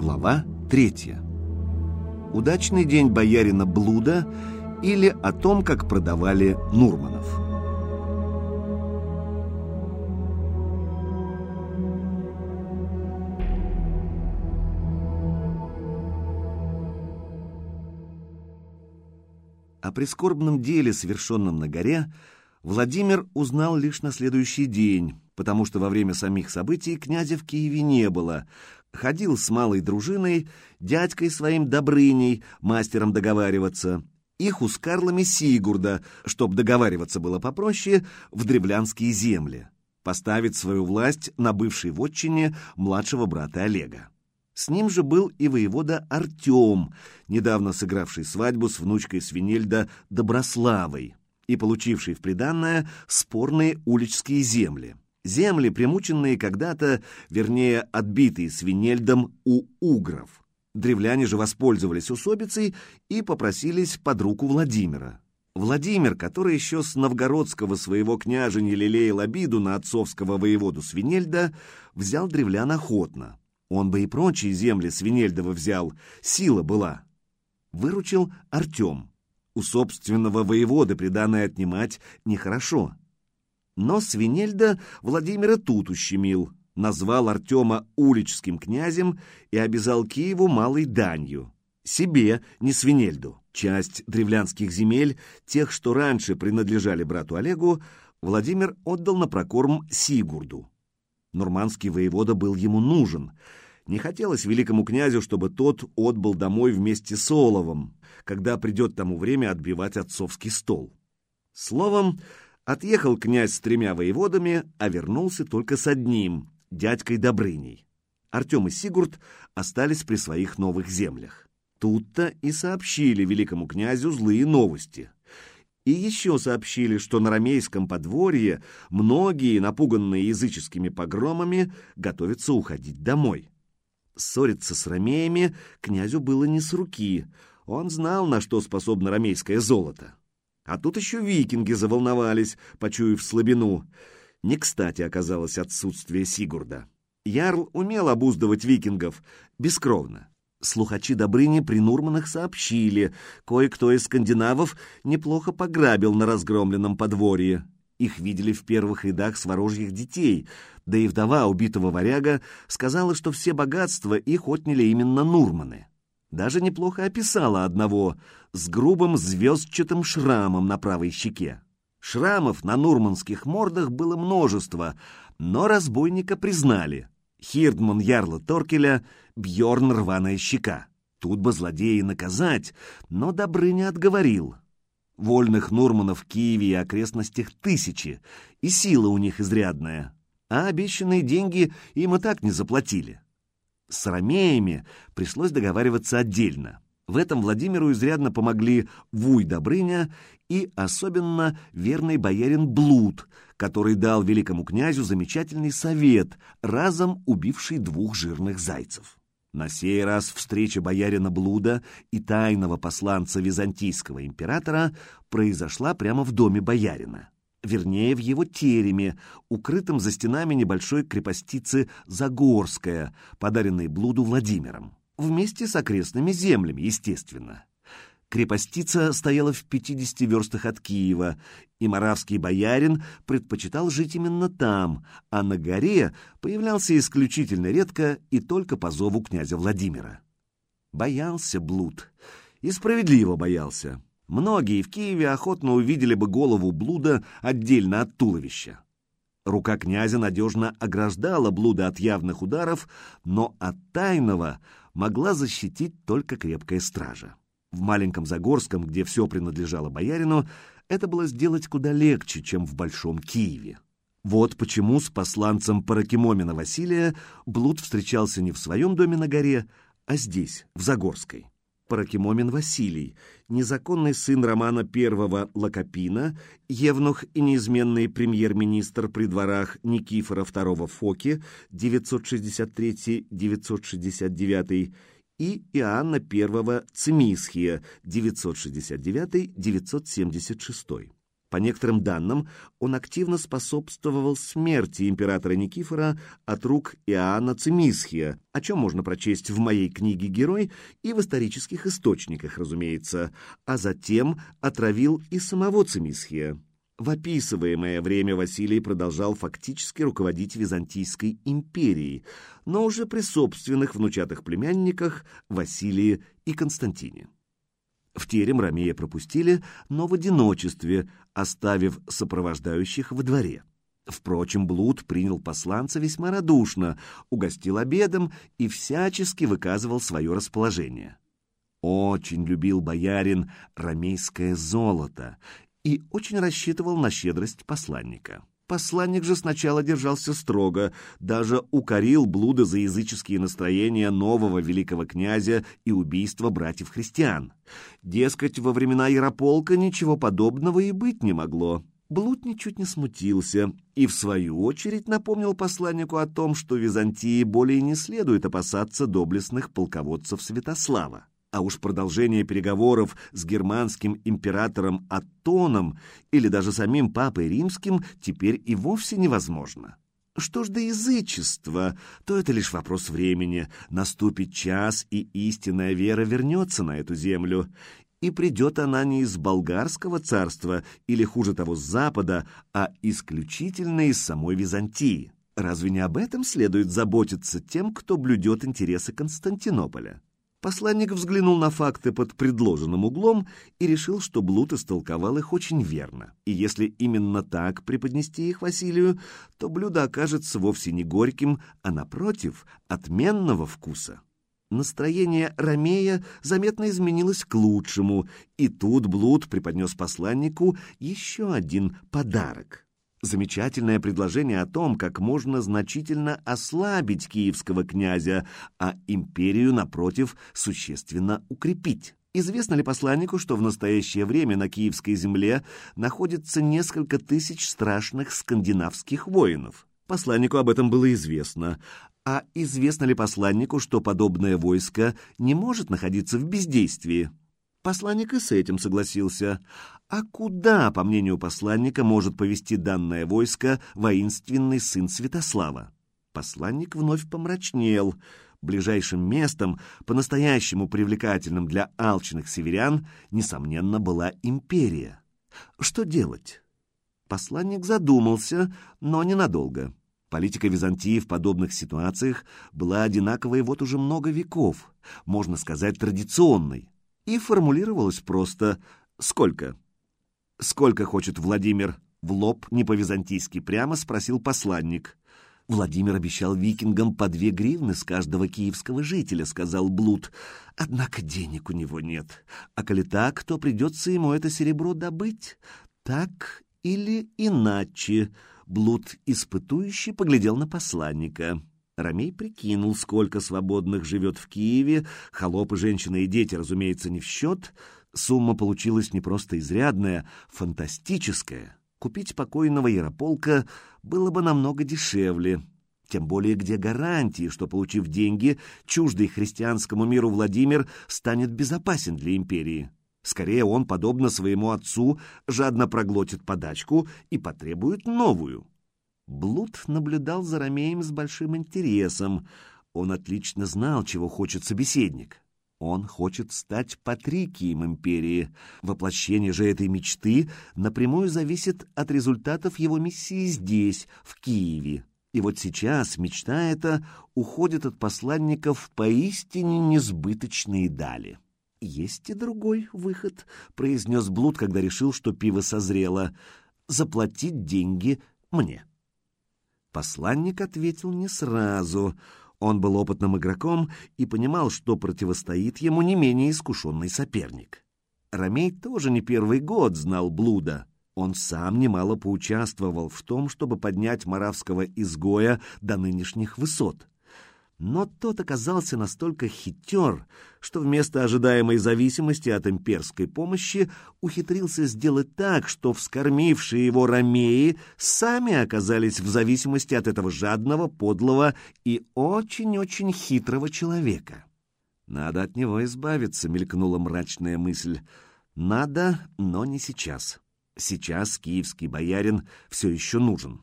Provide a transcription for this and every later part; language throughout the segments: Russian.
Глава третья. Удачный день боярина Блуда или о том, как продавали Нурманов. О прискорбном деле, совершенном на горе, Владимир узнал лишь на следующий день, потому что во время самих событий князя в Киеве не было. Ходил с малой дружиной, дядькой своим Добрыней, мастером договариваться, и хускарлами Сигурда, чтоб договариваться было попроще, в древлянские земли, поставить свою власть на бывшей вотчине младшего брата Олега. С ним же был и воевода Артем, недавно сыгравший свадьбу с внучкой Свинельда Доброславой и получивший в приданное спорные уличские земли. Земли, примученные когда-то, вернее, отбитые Свинельдом у угров. Древляне же воспользовались усобицей и попросились под руку Владимира. Владимир, который еще с новгородского своего княжа лелеял обиду на отцовского воеводу Свинельда, взял древлян охотно. Он бы и прочие земли Свинельдова взял, сила была. Выручил Артем. У собственного воеводы приданное отнимать нехорошо. Но Свинельда Владимира тут ущемил, назвал Артема уличским князем и обязал Киеву малой данью. Себе, не Свинельду. Часть древлянских земель, тех, что раньше принадлежали брату Олегу, Владимир отдал на прокорм Сигурду. Нурманский воевода был ему нужен. Не хотелось великому князю, чтобы тот отбыл домой вместе с Оловом, когда придет тому время отбивать отцовский стол. Словом, отъехал князь с тремя воеводами, а вернулся только с одним, дядькой Добрыней. Артем и Сигурд остались при своих новых землях. Тут-то и сообщили великому князю злые новости. И еще сообщили, что на ромейском подворье многие, напуганные языческими погромами, готовятся уходить домой. Ссориться с ромеями князю было не с руки. Он знал, на что способно ромейское золото. А тут еще викинги заволновались, почуяв слабину. Не кстати оказалось отсутствие Сигурда. Ярл умел обуздывать викингов, бескровно. Слухачи Добрыни при Нурманах сообщили, кое-кто из скандинавов неплохо пограбил на разгромленном подворье. Их видели в первых рядах сворожьих детей, да и вдова убитого варяга сказала, что все богатства их отняли именно Нурманы. Даже неплохо описала одного с грубым звездчатым шрамом на правой щеке. Шрамов на нурманских мордах было множество, но разбойника признали. Хирдман Ярла Торкеля, Бьорн Рваная щека. Тут бы злодея наказать, но Добрыня отговорил. Вольных Нурманов в Киеве и окрестностях тысячи, и сила у них изрядная. А обещанные деньги им и так не заплатили. С ромеями пришлось договариваться отдельно. В этом Владимиру изрядно помогли Вуй Добрыня и особенно верный боярин Блуд, который дал великому князю замечательный совет, разом убивший двух жирных зайцев. На сей раз встреча боярина Блуда и тайного посланца византийского императора произошла прямо в доме боярина вернее, в его тереме, укрытом за стенами небольшой крепостицы Загорская, подаренной блуду Владимиром, вместе с окрестными землями, естественно. Крепостица стояла в 50 верстах от Киева, и моравский боярин предпочитал жить именно там, а на горе появлялся исключительно редко и только по зову князя Владимира. Боялся блуд, и справедливо боялся. Многие в Киеве охотно увидели бы голову блуда отдельно от туловища. Рука князя надежно ограждала блуда от явных ударов, но от тайного могла защитить только крепкая стража. В маленьком Загорском, где все принадлежало боярину, это было сделать куда легче, чем в Большом Киеве. Вот почему с посланцем Паракимомина Василия Блуд встречался не в своем доме на горе, а здесь, в Загорской. Паракимомин Василий, незаконный сын Романа I Лакопина, евнух и неизменный премьер-министр при дворах Никифора II Фоки 963-969 и Иоанна I Цимисхия 969-976. По некоторым данным, он активно способствовал смерти императора Никифора от рук Иоанна Цимисхия, о чем можно прочесть в моей книге «Герой» и в исторических источниках, разумеется, а затем отравил и самого Цимисхия. В описываемое время Василий продолжал фактически руководить Византийской империей, но уже при собственных внучатых племянниках Василии и Константине. В терем Ромея пропустили, но в одиночестве, оставив сопровождающих во дворе. Впрочем, Блуд принял посланца весьма радушно, угостил обедом и всячески выказывал свое расположение. Очень любил боярин ромейское золото и очень рассчитывал на щедрость посланника. Посланник же сначала держался строго, даже укорил блуда за языческие настроения нового великого князя и убийство братьев-христиан. Дескать, во времена Ярополка ничего подобного и быть не могло. Блуд ничуть не смутился и, в свою очередь, напомнил посланнику о том, что Византии более не следует опасаться доблестных полководцев Святослава. А уж продолжение переговоров с германским императором Аттоном или даже самим папой римским теперь и вовсе невозможно. Что ж до язычества, то это лишь вопрос времени. Наступит час, и истинная вера вернется на эту землю. И придет она не из болгарского царства, или, хуже того, с запада, а исключительно из самой Византии. Разве не об этом следует заботиться тем, кто блюдет интересы Константинополя? Посланник взглянул на факты под предложенным углом и решил, что Блуд истолковал их очень верно. И если именно так преподнести их Василию, то блюдо окажется вовсе не горьким, а, напротив, отменного вкуса. Настроение Ромея заметно изменилось к лучшему, и тут Блуд преподнес посланнику еще один подарок. Замечательное предложение о том, как можно значительно ослабить киевского князя, а империю, напротив, существенно укрепить. Известно ли посланнику, что в настоящее время на киевской земле находится несколько тысяч страшных скандинавских воинов? Посланнику об этом было известно. А известно ли посланнику, что подобное войско не может находиться в бездействии? Посланник и с этим согласился. А куда, по мнению посланника, может повести данное войско воинственный сын Святослава? Посланник вновь помрачнел. Ближайшим местом, по-настоящему привлекательным для алчных северян, несомненно, была империя. Что делать? Посланник задумался, но ненадолго. Политика Византии в подобных ситуациях была одинаковой вот уже много веков, можно сказать, традиционной и формулировалось просто «Сколько?». «Сколько хочет Владимир?» В лоб, не по-византийски прямо, спросил посланник. «Владимир обещал викингам по две гривны с каждого киевского жителя», — сказал Блуд. «Однако денег у него нет. А коли так, то придется ему это серебро добыть. Так или иначе». Блуд испытующий поглядел на посланника. Ромей прикинул, сколько свободных живет в Киеве, холопы, женщины и дети, разумеется, не в счет. Сумма получилась не просто изрядная, фантастическая. Купить покойного Ярополка было бы намного дешевле. Тем более, где гарантии, что, получив деньги, чуждый христианскому миру Владимир станет безопасен для империи. Скорее, он, подобно своему отцу, жадно проглотит подачку и потребует новую. Блуд наблюдал за Ромеем с большим интересом. Он отлично знал, чего хочет собеседник. Он хочет стать патрикием империи. Воплощение же этой мечты напрямую зависит от результатов его миссии здесь, в Киеве. И вот сейчас мечта эта уходит от посланников в поистине несбыточные дали. «Есть и другой выход», — произнес Блуд, когда решил, что пиво созрело. «Заплатить деньги мне». Посланник ответил не сразу. Он был опытным игроком и понимал, что противостоит ему не менее искушенный соперник. Ромей тоже не первый год знал блуда. Он сам немало поучаствовал в том, чтобы поднять маравского изгоя до нынешних высот но тот оказался настолько хитер, что вместо ожидаемой зависимости от имперской помощи ухитрился сделать так, что вскормившие его ромеи сами оказались в зависимости от этого жадного, подлого и очень-очень хитрого человека. «Надо от него избавиться», — мелькнула мрачная мысль. «Надо, но не сейчас». Сейчас киевский боярин все еще нужен.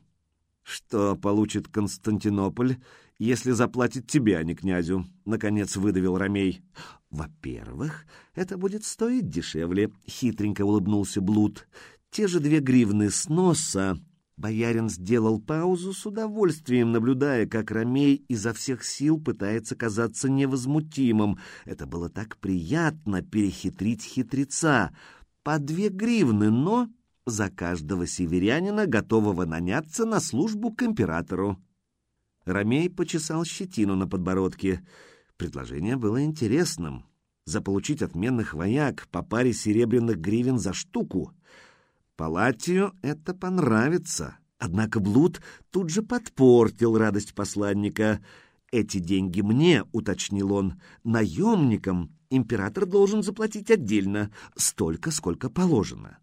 Что получит Константинополь, если заплатит тебе, а не князю? Наконец выдавил Ромей. Во-первых, это будет стоить дешевле, хитренько улыбнулся Блуд. Те же две гривны с носа. Боярин сделал паузу с удовольствием, наблюдая, как Ромей изо всех сил пытается казаться невозмутимым. Это было так приятно перехитрить хитреца. По две гривны, но за каждого северянина, готового наняться на службу к императору. Ромей почесал щетину на подбородке. Предложение было интересным. Заполучить отменных вояк по паре серебряных гривен за штуку. Палатию это понравится. Однако Блуд тут же подпортил радость посланника. «Эти деньги мне», — уточнил он, — «наемникам император должен заплатить отдельно, столько, сколько положено».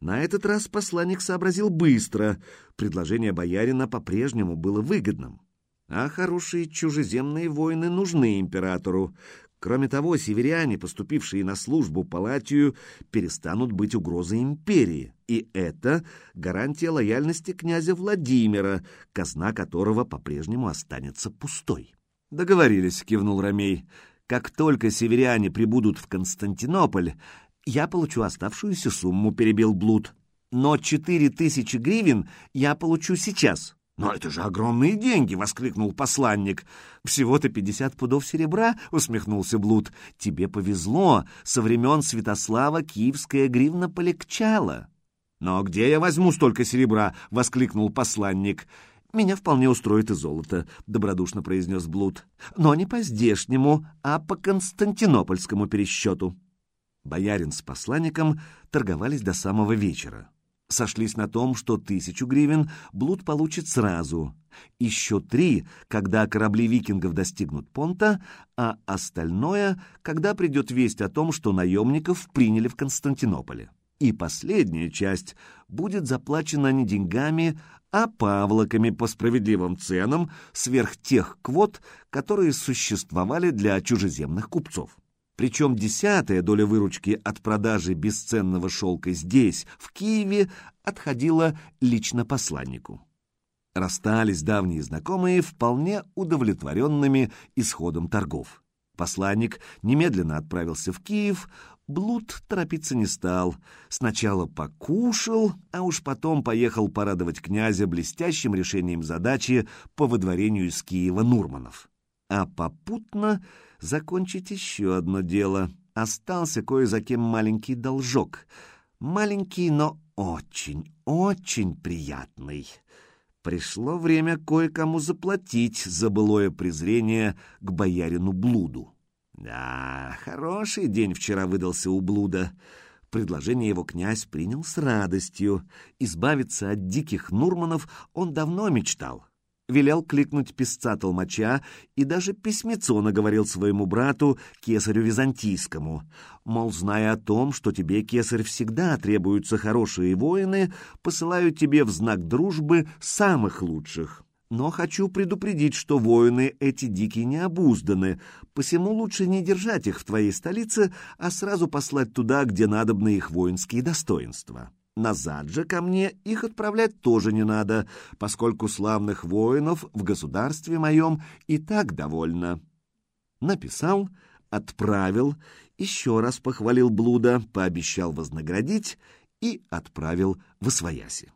На этот раз посланник сообразил быстро. Предложение боярина по-прежнему было выгодным. А хорошие чужеземные воины нужны императору. Кроме того, северяне, поступившие на службу Палатию, перестанут быть угрозой империи. И это гарантия лояльности князя Владимира, казна которого по-прежнему останется пустой. «Договорились», — кивнул Ромей. «Как только северяне прибудут в Константинополь, я получу оставшуюся сумму, перебил Блуд. Но четыре тысячи гривен я получу сейчас. «Но это же огромные деньги!» — воскликнул посланник. «Всего-то пятьдесят пудов серебра?» — усмехнулся Блуд. «Тебе повезло. Со времен Святослава киевская гривна полегчала». «Но где я возьму столько серебра?» — воскликнул посланник. «Меня вполне устроит и золото», — добродушно произнес Блуд. «Но не по здешнему, а по константинопольскому пересчету». Боярин с посланником торговались до самого вечера. Сошлись на том, что тысячу гривен Блуд получит сразу, еще три, когда корабли викингов достигнут понта, а остальное, когда придет весть о том, что наемников приняли в Константинополе. И последняя часть будет заплачена не деньгами, а павлоками по справедливым ценам сверх тех квот, которые существовали для чужеземных купцов. Причем десятая доля выручки от продажи бесценного шелка здесь, в Киеве, отходила лично посланнику. Расстались давние знакомые вполне удовлетворенными исходом торгов. Посланник немедленно отправился в Киев, Блуд торопиться не стал. Сначала покушал, а уж потом поехал порадовать князя блестящим решением задачи по выдворению из Киева Нурманов. А попутно закончить еще одно дело. Остался кое за кем маленький должок. Маленький, но очень, очень приятный. Пришло время кое-кому заплатить за былое презрение к боярину Блуду. Да, хороший день вчера выдался у Блуда. Предложение его князь принял с радостью. Избавиться от диких Нурманов он давно мечтал велел кликнуть писца толмача и даже письмецо наговорил своему брату, кесарю византийскому. Мол, зная о том, что тебе, кесарь, всегда требуются хорошие воины, посылаю тебе в знак дружбы самых лучших. Но хочу предупредить, что воины эти дикие не обузданы, посему лучше не держать их в твоей столице, а сразу послать туда, где надобны их воинские достоинства. Назад же ко мне их отправлять тоже не надо, поскольку славных воинов в государстве моем и так довольно. Написал, отправил, еще раз похвалил блуда, пообещал вознаградить и отправил в Освояси.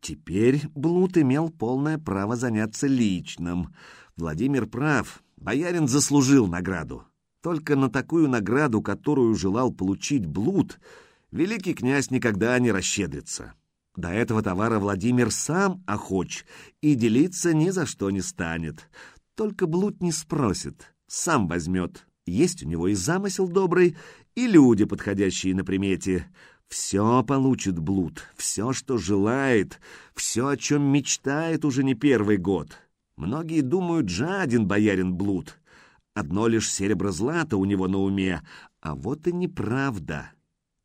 Теперь Блуд имел полное право заняться личным. Владимир прав, боярин заслужил награду. Только на такую награду, которую желал получить Блуд, великий князь никогда не расщедрится. До этого товара Владимир сам охоч и делиться ни за что не станет. Только блуд не спросит, сам возьмет. Есть у него и замысел добрый, и люди, подходящие на примете. Все получит блуд, все, что желает, все, о чем мечтает уже не первый год. Многие думают, жаден боярин блуд. Одно лишь серебро-злато у него на уме, а вот и неправда.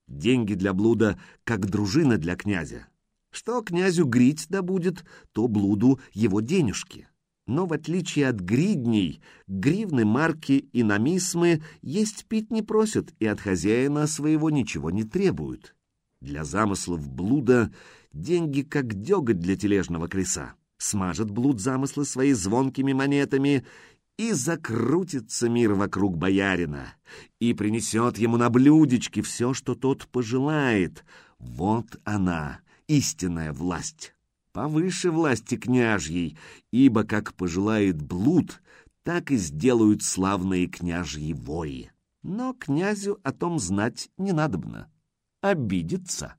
Деньги для блуда, как дружина для князя. Что князю грить добудет, то блуду его денежки. Но в отличие от гридней, гривны, марки и намисмы есть пить не просят и от хозяина своего ничего не требуют. Для замыслов блуда деньги как деготь для тележного креса. Смажет блуд замыслы свои звонкими монетами, и закрутится мир вокруг боярина, и принесет ему на блюдечке все, что тот пожелает. Вот она, истинная власть. Повыше власти княжьей, ибо как пожелает блуд, так и сделают славные княжьи вои. Но князю о том знать не надобно. Обидится.